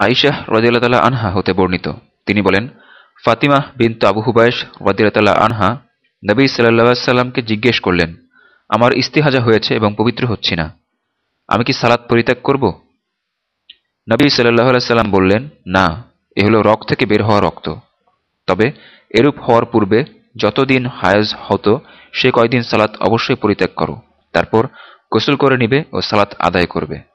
আইশাহ রদিয়াল্লাহ আনহা হতে বর্ণিত। তিনি বলেন, ফাতিমা বিনত আবু হুবায়স রদিয়াল্লাহ আনহা নবী সাল্লাহ সাল্লামকে জিজ্ঞেস করলেন, আমার ইস্তিহাজা হয়েছে এবং পবিত্র হচ্ছি না। আমি কি সালাত পরিত্যাগ করব? নবী সাল্লাহ সাল্লাম বললেন, না, এ হলো রক্ত থেকে বের হওয়া রক্ত। তবে এরূপ হওয়ার পূর্বে যতদিন হায়াজ হতো, সে কয়দিন সালাত অবশ্যই পরিত্যাগ করো। তারপর গোসল করে নিবে ও সালাত আদায় করবে।